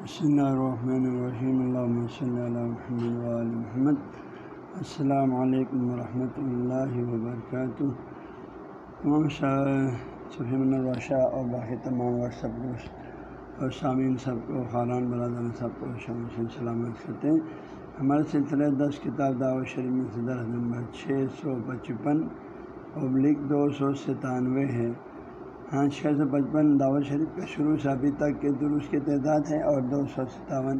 الرحمن الرحیم اللہ صلی اللہ محمد محمد السلام علیکم ورحمۃ اللہ وبرکاتہ تمام سفیم الرشا اور باقی تمام واٹس ایپ کو اور سامعین سب کو خاران برادر سب کو شام سلامت کرتے ہیں۔ ہمارے سلسلے دس کتاب دعوت شریف میں سے درخت نمبر چھ سو پچپن ابلک دو سو ستانوے ہے۔ ہاں چھ سو پچپن دعوت شریف کا شروع سے ابھی تک کے درست کی تعداد ہے اور دو سو ستاون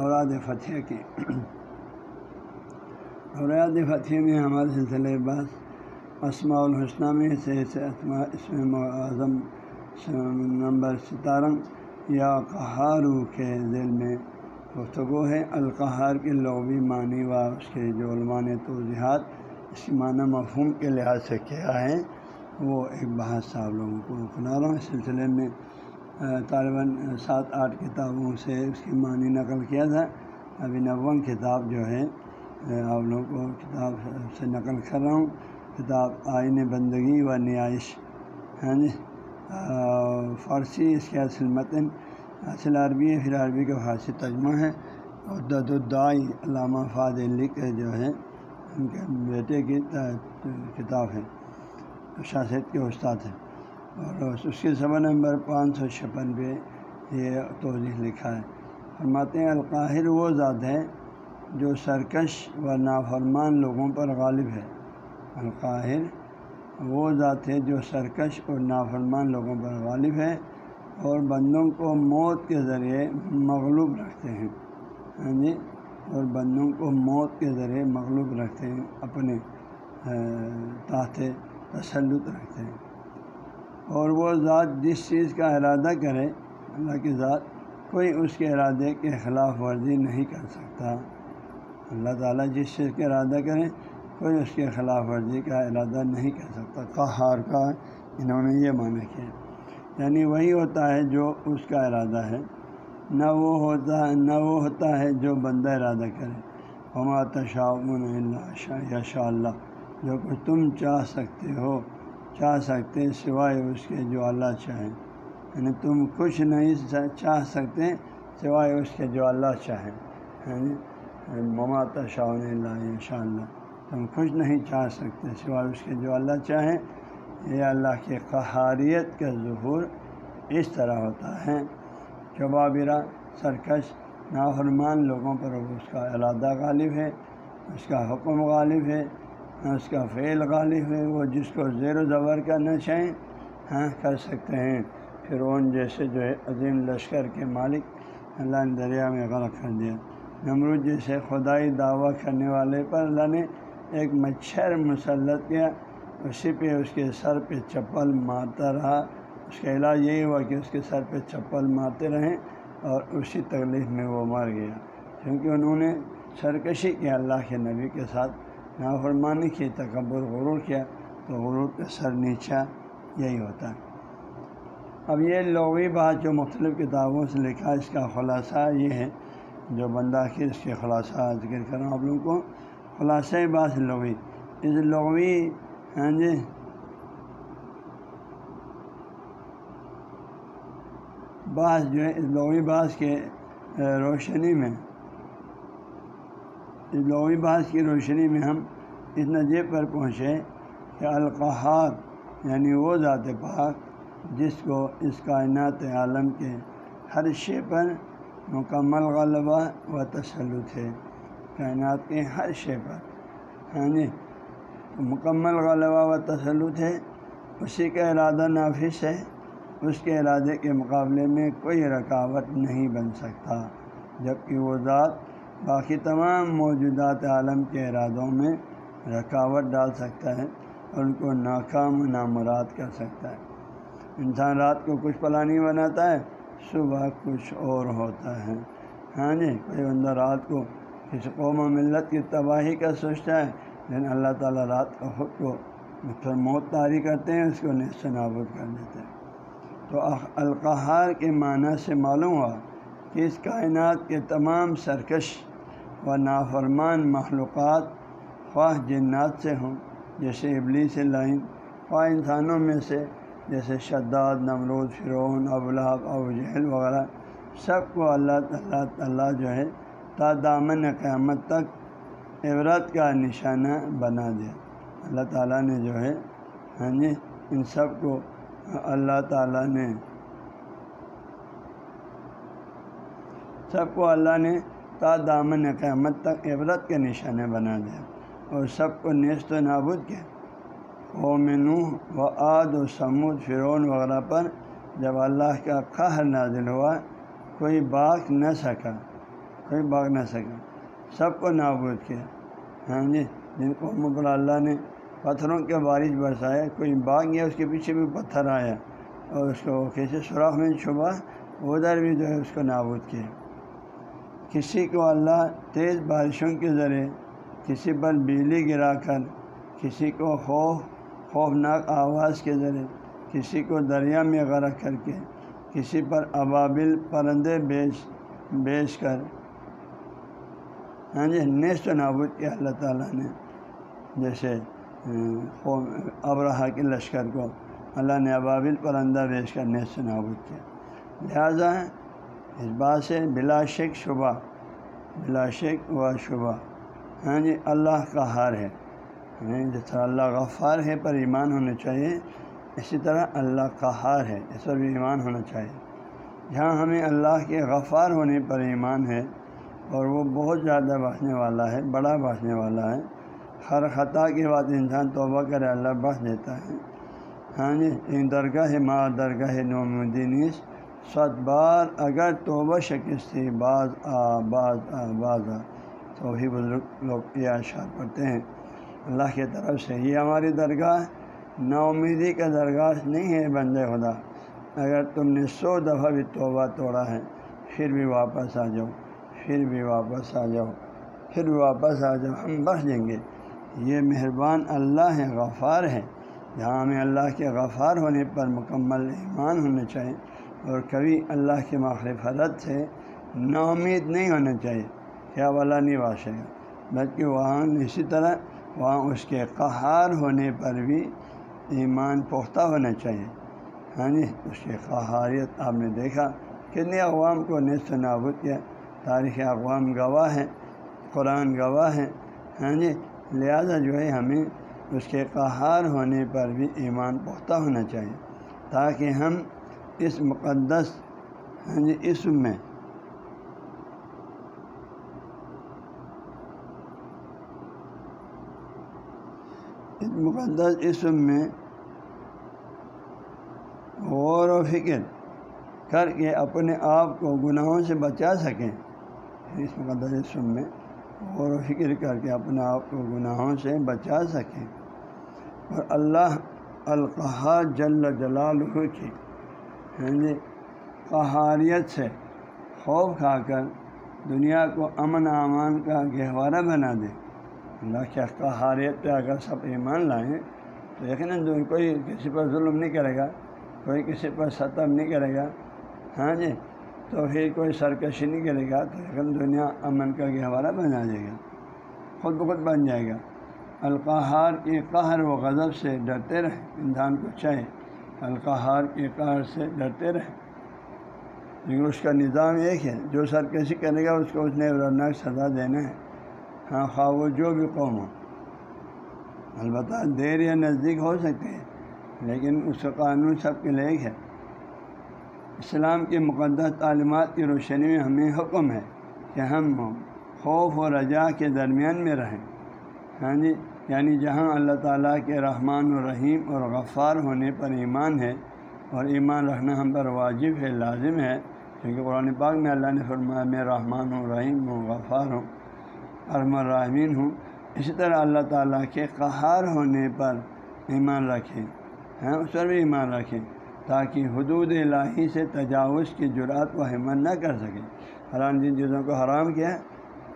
اوراد فتح کے۔ اوراد فتح میں ہمارے سلسلے بعض اسماع الحسنہ میں سے اس میں اعظم نمبر ستارہ یا قہارو کے ذیل میں گفتگو ہے۔ القہار کے لغوی معنی و اس کے جو علماء توضیحات، اس کی معنی مفہوم کے لحاظ سے کیا ہے۔ وہ ایک بحث صاحب لوگوں کو سنا رہا ہوں۔ اس سلسلے میں طالباً سات آٹھ کتابوں سے اس کی معنی نقل کیا تھا۔ ابھی نوم کتاب جو ہے آپ لوگوں کو کتاب سے نقل کر رہا ہوں۔ کتاب آئین بندگی و نیائش۔ ہاں جی؟ فارسی اس کے اصل متن، اصل عربی ہے، پھر عربی کا فارسی ترجمہ ہے۔ اور دد الدائی علامہ فاد لکھ جو ہے، ان کے بیٹے کی کتاب ہے۔ شاست کے استاد ہیں۔ اور اس کے سبا نمبر پانچ سو چھپن پہ یہ توضیح لکھا ہے۔ فرماتے ہیں، القاہر وہ ذات ہے جو سرکش و نافرمان لوگوں پر غالب ہے۔ القاہر وہ ذات ہے جو سرکش اور نافرمان لوگوں پر غالب ہے اور بندوں کو موت کے ذریعے مغلوب رکھتے ہیں۔ ہاں جی اور بندوں کو موت کے ذریعے مغلوب رکھتے ہیں اپنے تحت تسلط رکھتے ہیں اور وہ ذات جس چیز کا ارادہ کرے، اللہ کی ذات کوئی اس کے ارادے کے خلاف ورزی نہیں کر سکتا۔ اللہ تعالیٰ جس چیز کا ارادہ کرے، کوئی اس کے خلاف ورزی کا ارادہ نہیں کر سکتا۔ قہار کا انہوں نے یہ معنی کیا۔ یعنی وہی ہوتا ہے جو اس کا ارادہ ہے۔ نہ وہ ہوتا ہے نہ وہ ہوتا ہے جو بندہ ارادہ کرے۔ ہما تشاون اللہ یا شاء اللہ۔ جو کچھ تم چاہ سکتے ہو، چاہ سکتے سوائے اس کے جو اللہ چاہیں۔ یعنی تم کچھ نہیں چاہ سکتے سوائے اس کے جو اللہ چاہیں۔ یعنی مماتا شاہ اللہ ان شاء اللہ تم کچھ نہیں چاہ سکتے سوائے اس کے جو اللہ چاہیں۔ یہ اللہ کی قہاریت کا ظہور اس طرح ہوتا ہے۔ چبابرا سرکش، نافرمان لوگوں پر اس کا ارادہ غالب ہے، اس کا حکم غالب ہے۔ اس کا فعل غالب ہے، وہ جس کو زیر و زبر کرنا چاہیں ہاں کر سکتے ہیں۔ فرعون جیسے جو ہے، عظیم لشکر کے مالک اللہ نے دریا میں غرق کر دیا۔ نمرود جیسے خدائی دعویٰ کرنے والے پر اللہ نے ایک مچھر مسلط کیا، اسی پہ اس کے سر پہ چپل مارتا رہا۔ اس کا علاج یہی ہوا کہ اس کے سر پہ چپل مارتے رہیں اور اسی تکلیف میں وہ مر گیا۔ کیونکہ انہوں نے سرکشی کیا اللہ کے نبی کے ساتھ۔ نافرمانی کی، تکبر، غرور کیا، تو غرور کا سر نیچا یہی ہوتا۔ ہے اب یہ لغوی بات جو مختلف کتابوں سے لکھا، اس کا خلاصہ یہ ہے، جو بندہ کی اس کے خلاصہ ذکر کر رہا ہوں آپ لوگوں کو، خلاصہ بات لغوی۔ اس لغوی ہاں جی بعض جو ہے، اس لغوی بعض کے روشنی میں اس لغوی کی روشنی میں ہم اس نجے پر پہنچے کہ القحار یعنی وہ ذات پاک جس کو اس کائنات عالم کے ہر شے پر مکمل غلبہ و تسلط ہے، کائنات کے ہر شے پر یعنی مکمل غلبہ و تسلط ہے، اسی کا ارادہ نافذ ہے، اس کے ارادے کے مقابلے میں کوئی رکاوٹ نہیں بن سکتا، جبکہ وہ ذات باقی تمام موجودات عالم کے ارادوں میں رکاوٹ ڈال سکتا ہے اور ان کو ناکام و نامراد کر سکتا ہے۔ انسان رات کو کچھ پلانی بناتا ہے، صبح کچھ اور ہوتا ہے۔ ہاں جی کوئی بندہ رات کو کسی قوم و ملت کی تباہی کا سوچتا ہے، لیکن اللہ تعالیٰ رات کا خود کو مطلب موت طاری کرتے ہیں، اس کو نصف نابود کر دیتے ہیں۔ تو القحار کے معنی سے معلوم ہوا کہ اس کائنات کے تمام سرکش و نافرمان معلومات خواہ جنات سے ہوں، جیسے ابلی سے لائن۔ خواہ انسانوں میں سے، جیسے شداد، نمرود، فرعون ابلاب ابو جہل وغیرہ۔ سب کو اللہ تعالیٰ تعالیٰ جو ہے، تا دامن قیامت تک عبرت کا نشانہ بنا دیا۔ اللہ تعالیٰ نے جو ہے ہاں جی ان سب کو اللہ تعالیٰ نے، سب کو اللہ نے تا دامن قیامت تک عبرت کے نشانے بنا دیا اور سب کو نیست و نابود کیا۔ قومنو و آد و سمود فرعون وغیرہ پر جب اللہ کا قہر نازل ہوا، کوئی باغ نہ سکا۔ کوئی باغ نہ سکا۔ سب کو نابود کیا۔ ہاں جی جن قوموں پر اللہ نے پتھروں کے بارش برسایا، کوئی باغ گیا اس کے پیچھے بھی پتھر آیا اور اس کو کیسے سوراخ میں چھپا ادھر بھی جو ہے اس کو نابود کیا۔ کسی کو اللہ تیز بارشوں کے ذریعے کسی پر بجلی گرا کر، کسی کو خوف، خوفناک آواز کے ذریعے کسی کو دریا میں غرق کر کے کسی پر ابابل پرندے بیچ بیچ کر۔ ہاں جی نیست و نابود کیا اللہ تعالیٰ نے۔ جیسے ابراہ کے لشکر کو اللہ نے ابابل پرندہ بیچ کر نیست و نابود کیا۔ لہٰذا اس بات سے بلا شک شبہ۔ بلا شک و شبہ۔ ہاں جی اللہ کا ہار ہے۔ یعنی جس طرح اللہ غفار ہے پر ایمان ہونا چاہیے، اسی طرح اللہ کا ہار ہے، اس پر بھی ایمان ہونا چاہیے۔ جہاں ہمیں اللہ کے غفار ہونے پر ایمان ہے، اور وہ بہت زیادہ بانچنے والا ہے، بڑا بانچنے والا ہے، ہر خطا کے بعد انسان توبہ کرے، اللہ بخش دیتا ہے۔ ہاں جی درگاہ ماں درگاہ نوم نومدینس ست بار اگر توبہ شکستی بعض آ بعض آ بعض آ تو ہی بزرگ لوگ یہ اشعار پڑھتے ہیں۔ اللہ کی طرف سے یہ ہماری درگاہ نا امیدی کا درگاہ نہیں ہے بند خدا۔ اگر تم نے سو دفعہ بھی توبہ توڑا ہے، پھر بھی واپس آ جاؤ، پھر بھی واپس آ جاؤ، پھر بھی واپس آ جاؤ، ہم بس دیں گے۔ یہ مہربان اللہ ہے، غفار ہے۔ جہاں ہمیں اللہ کے غفار ہونے پر مکمل ایمان ہونا چاہیے اور کبھی اللہ کے مخلفت سے نا امید نہیں ہونا چاہیے کیا والا نہیں باشے گا، بلکہ وہاں اسی طرح وہاں اس کے قہار ہونے پر بھی ایمان پختہ ہونا چاہیے۔ ہاں جی اس کی قہاریت آپ نے دیکھا کتنے اقوام کو نصف نابود کیا۔ تاریخ اقوام گواہ ہیں، قرآن گواہ ہیں۔ ہاں جی لہذا جو ہے ہمیں اس کے قہار ہونے پر بھی ایمان پختہ ہونا چاہیے، تاکہ ہم اس مقدس یعنی اسم میں۔ اس مقدس اسم میں غور و فکر کر کے اپنے آپ کو گناہوں سے بچا سکیں۔ اس مقدس اسم میں غور و فکر کر کے اپنے آپ کو گناہوں سے بچا سکیں۔ اور اللہ القحا جل جلال کی ہاں جی قہاریت سے خوف کھا کر دنیا کو امن امان کا گہوارہ بنا دے۔ اللہ کے قہاریت پہ اگر سب ایمان لائیں، تو یقیناً کوئی کسی پر ظلم نہیں کرے گا، کوئی کسی پر ستم نہیں کرے گا۔ ہاں جی تو پھر کوئی سرکشی نہیں کرے گا، تو یقین دنیا امن کا گہوارہ بنا جائے گا۔ خود بخود بن جائے گا۔ القحار کے قہر و غضب سے ڈرتے رہے انسان کو چاہے۔ القحار کے قہر سے ڈرتے رہے۔ لیکن اس کا نظام ایک ہے جو سرکشی کرے گا، اس کو اس نے ورناک سزا دینا ہے۔ ہاں خواہ وہ جو بھی قوم ہو۔ البتہ دیر یا نزدیک ہو سکتے ہیں، لیکن اس کا قانون سب کے لیے ایک ہے۔ اسلام کے مقدس تعلیمات کی روشنی میں ہمیں حکم ہے کہ ہم خوف و رجا کے درمیان میں رہیں۔ ہاں جی؟ یعنی جہاں اللہ تعالیٰ کے رحمان و رحیم اور غفار ہونے پر ایمان ہے اور ایمان رکھنا ہم پر واجب ہے، لازم ہے، کیونکہ قرآن پاک میں اللہ نے فرمایا، میں رحمان ہوں، رحیم ہوں، غفار ہوں ارم الرحمین ہوں۔ اسی طرح اللہ تعالیٰ کے قہار ہونے پر ایمان رکھیں ہاں اس پر بھی ایمان رکھیں، تاکہ حدود الہی سے تجاوز کی جرات و ہمت نہ کر سکیں۔ حرام جن چیزوں کو حرام کیا،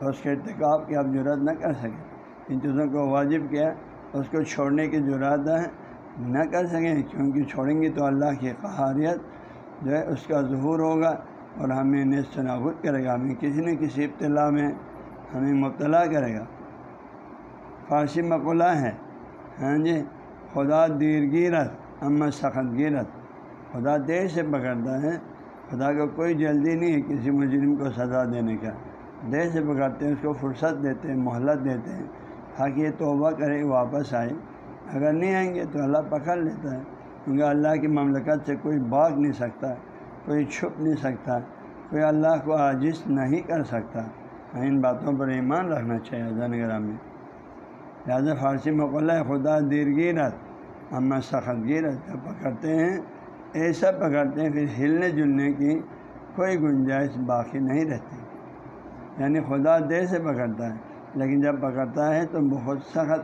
اس کے ارتکاب کی آپ جرات نہ کر سکیں۔ ان چیزوں کو واجب کیا، اس کو چھوڑنے کی جرات نہ کر سکیں، کیونکہ چھوڑیں گے تو اللہ کی قہاریت جو ہے، اس کا ظہور ہوگا اور ہمیں نصف نابود کرے گا، ہمیں کسی نہ کسی ابتلا میں ہمیں مبتلا کرے گا۔ فارسی مقولہ ہے ہاں جی خدا دیر گیرت امت سخت گیرت خدا دیر سے پکڑتا ہے، خدا کو کوئی جلدی نہیں ہے کسی مجرم کو سزا دینے کا۔ دیر سے پکڑتے ہیں، اس کو فرصت دیتے ہیں، مہلت دیتے ہیں۔ تاکہ توبہ کرے، واپس آئے۔ اگر نہیں آئیں گے تو اللہ پکڑ لیتا ہے، کیونکہ اللہ کی مملکت سے کوئی بھاگ نہیں سکتا، کوئی چھپ نہیں سکتا، کوئی اللہ کو عاجز نہیں کر سکتا۔ ان باتوں پر ایمان رکھنا چاہیے زنگرہ میں۔ لہٰذا فارسی مقلع خدا دیر گیرت اما سخت گیرت جب پکڑتے ہیں، ایسا پکڑتے ہیں پھر ہلنے جلنے کی کوئی گنجائش باقی نہیں رہتی۔ یعنی خدا دیر سے پکڑتا ہے۔ لیکن جب پکڑتا ہے تو بہت سخت،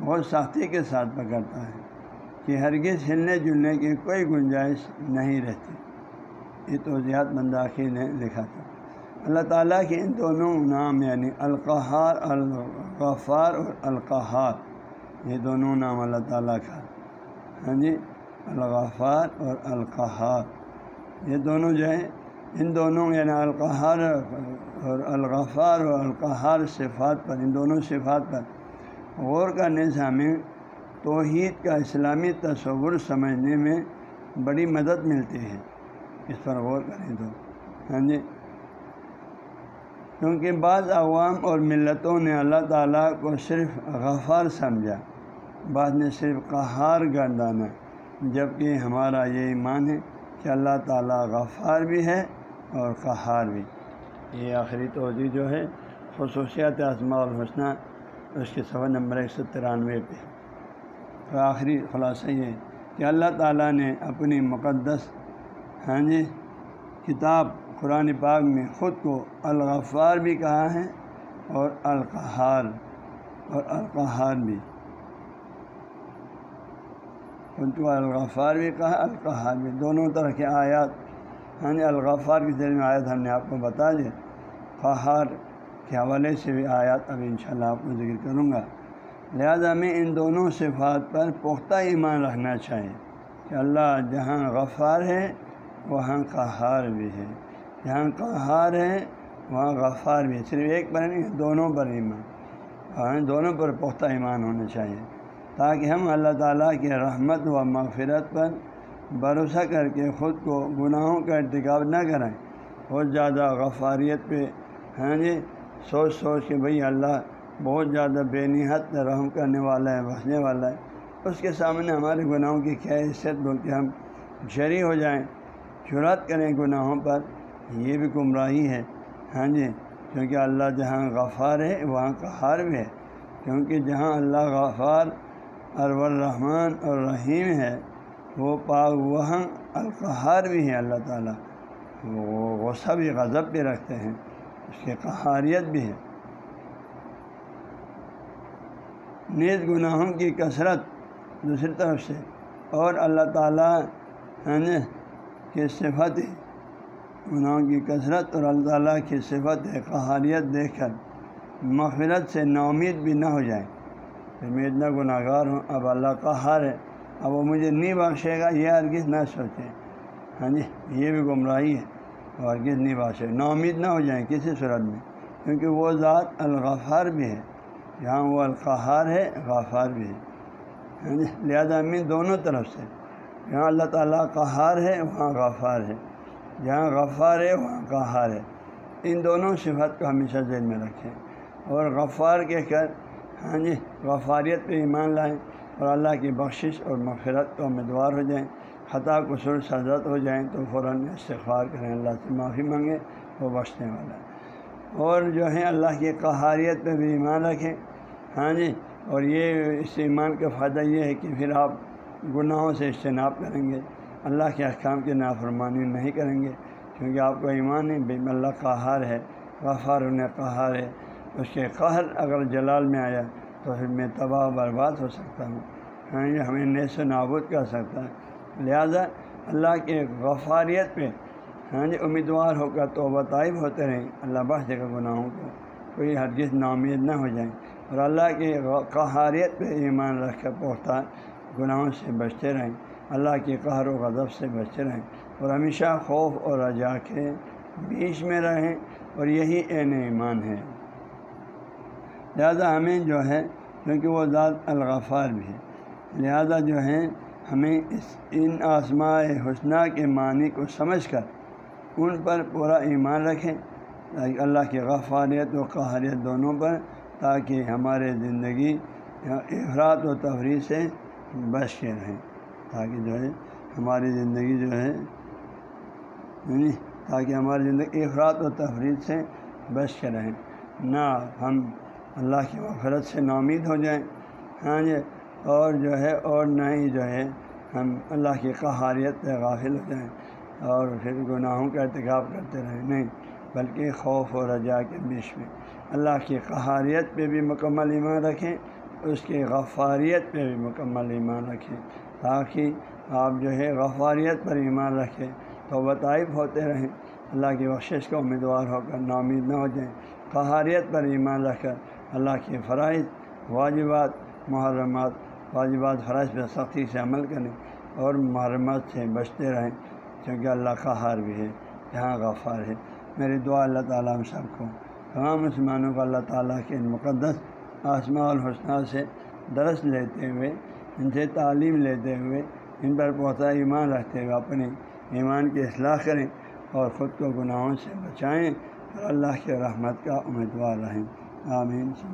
بہت سختی کے ساتھ پکڑتا ہے کہ ہرگز ہلنے جلنے کی کوئی گنجائش نہیں رہتی۔ یہ توضیحات منداخی نے لکھا تھا۔ اللہ تعالیٰ کے ان دونوں نام یعنی القحار الغفار اور القحار یہ دونوں نام اللہ تعالیٰ کا۔ ہاں جی الغفار اور القحار یہ دونوں جو ہیں ان دونوں یعنی القحار اور الغفار اور القحار صفات پر، ان دونوں صفات پر غور کرنے سے ہمیں توحید کا اسلامی تصور سمجھنے میں بڑی مدد ملتی ہے۔ اس پر غور کریں تو ہاں جی؟ کیونکہ بعض عوام اور ملتوں نے اللہ تعالیٰ کو صرف غفار سمجھا، بعض نے صرف قہار گردانا جبکہ ہمارا یہ ایمان ہے کہ اللہ تعالیٰ غفار بھی ہے اور قہار بھی۔ یہ آخری توجہ جو ہے خصوصیات اسماع الحسنہ، اس کے صفحہ نمبر ایک سو ترانوے پہ۔ تو آخری خلاصہ یہ کہ اللہ تعالیٰ نے اپنی مقدس ہاں جی کتاب قرآن پاک میں خود کو الغفار بھی کہا ہے اور القحار اور القحار بھی۔ خود کو الغفار بھی کہا القحار بھی۔ دونوں طرح کے آیات ہاں جی الغفار کی ذریعے میں آیات ہم نے آپ کو بتا دیا قہار کے حوالے سے بھی آیات اب انشاءاللہ آپ کو ذکر کروں گا۔ لہذا میں ان دونوں صفات پر پختہ ایمان رکھنا چاہیے کہ اللہ جہاں غفار ہے، وہاں قہار بھی ہے۔ جہاں قہار ہے، وہاں غفار بھی ہے۔ صرف ایک پر نہیں، دونوں پر ایمان۔ ہاں دونوں پر پختہ ایمان ہونا چاہیے۔ تاکہ ہم اللہ تعالیٰ کے رحمت و مغفرت پر بھروسہ کر کے خود کو گناہوں کا ارتکاب نہ کریں۔ بہت زیادہ غفاریت پہ ہاں جی۔ سوچ سوچ کے بھئی اللہ بہت زیادہ بے نہت رحم کرنے والا ہے بسنے والا ہے۔ اس کے سامنے ہمارے گناہوں کی کیا حیثیت بول کے ہم جری ہو جائیں۔ جرات کریں گناہوں پر، یہ بھی گمراہی ہے۔ ہاں جی کیونکہ اللہ جہاں غفار ہے، وہاں قہار بھی ہے۔ کیونکہ جہاں اللہ غفار ارور الرحمٰن اور رحیم ہے وہ پاک وہاں القحار بھی ہے اللہ تعالیٰ۔ وہ غصہ بھی، غضب بھی رکھتے ہیں، اس کی قہاریت بھی ہے۔ نیز گناہوں کی کثرت دوسری طرف سے۔ اور اللہ تعالیٰ یعنی کی صفت، گناہوں کی کثرت اور اللہ تعالیٰ کی صفت، قہاریت دیکھ کر مغفرت سے نومید بھی نہ ہو جائے کہ میں اتنا گناہ گار ہوں، اب اللہ کا ہار ہے۔ اب وہ مجھے نہیں بخشے گا، یہ ہرگز نہ سوچیں ہاں جی یہ بھی گمراہی ہے۔ اور ہرگز نہیں بخشے نومید نہ ہو جائیں کسی صورت میں، کیونکہ وہ ذات الغفار بھی ہے۔ جہاں وہ القحار ہے، غفار بھی ہے۔ ہاں جی لہٰذا امین دونوں طرف سے جہاں اللہ تعالیٰ قہار ہے، وہاں غفار ہے۔ جہاں غفار ہے، وہاں قہار ہے۔ ان دونوں صفت کو ہمیشہ ذہن میں رکھیں۔ اور غفار کے کر ہاں جی غفاریت پہ ایمان لائیں۔ اور اللہ کی بخشش اور مغفرت کو امیدوار ہو جائیں۔ خطا، قصور سزت ہو جائیں تو فوراً استغفار کریں۔ اللہ سے معافی مانگیں وہ بخشنے والا۔ ہے اور جو ہے اللہ کی قہاریت پہ بھی ایمان رکھیں۔ ہاں جی اور یہ اس ایمان کا فائدہ یہ ہے کہ پھر آپ گناہوں سے اجتناب کریں گے۔ اللہ کے احکام کی نافرمانی نہیں کریں گے۔ کیونکہ آپ کو ایمان ہے، بے اللہ قہار ہے، غفار انہیں قہار ہے۔ اس کے قہر اگر جلال میں آیا تو پھر میں تباہ برباد ہو سکتا ہوں۔ ہاں یہ ہمیں نیس و نابود کر سکتا ہے۔ لہذا اللہ کے غفاریت پہ ہاں جی امیدوار ہو کر تو طائب ہوتے رہیں۔ اللہ بخش دے گا گناہوں کو کوئی ہرگز نامید نہ ہو جائیں اور اللہ کی قہاریت پہ ایمان رکھ کر پہنچتا گناہوں سے بچتے رہیں۔ اللہ کے قہر و غضب سے بچتے رہیں۔ اور ہمیشہ خوف اور رجا کے بیچ میں رہیں۔ اور یہی عین ایمان ہے۔ لہذا ہمیں جو ہے، کیونکہ وہ ذات الغفار بھی ہے، لہذا جو ہے ہمیں اس، ان آسماء حسنہ کے معنی کو سمجھ کر ان پر پورا ایمان رکھیں تاکہ اللہ کی غفاریت و قہریت دونوں پر، تاکہ ہمارے زندگی افراد و تفریح سے بچ کے رہیں، تاکہ جو ہے ہماری زندگی جو ہے یعنی تاکہ ہماری زندگی افراد و تفریح سے بچ کے رہیں۔ نہ، ہم اللہ کی وفرت سے نامید ہو جائیں۔ ہاں جی اور جو ہے، اور نہ ہی جو ہے، ہم اللہ کی قہاریت پہ غافل ہو جائیں۔ اور پھر گناہوں کا ارتکاب کرتے رہیں۔ نہیں، بلکہ خوف و رجا کے بیچ میں۔ اللہ کی قہاریت پہ بھی مکمل ایمان رکھیں، اس کی غفاریت پہ بھی مکمل ایمان رکھیں۔ تاکہ آپ جو ہے، غفاریت پر ایمان رکھیں تو بطائف ہوتے رہیں۔ اللہ کی بخشش کا امیدوار ہو کر نامید نہ ہو جائیں۔ قہاریت پر ایمان رکھ کر اللہ کے فرائض، واجبات، محرمات، واجبات فرائض پہ سختی سے عمل کریں اور محرمات سے بچتے رہیں کیونکہ اللہ کا ہار بھی ہے، یہاں غفار ہے۔ میری دعا اللہ تعالیٰ ہم سب کو، تمام مسلمانوں کو اللہ تعالیٰ کے مقدس آسما الحسنہ سے درس لیتے ہوئے، ان سے تعلیم لیتے ہوئے، ان پر پہنچا ایمان رکھتے ہوئے اپنے ایمان کی اصلاح کریں اور خود کو گناہوں سے بچائیں اور اللہ کے رحمت کا امیدوار رہیں۔ آمین۔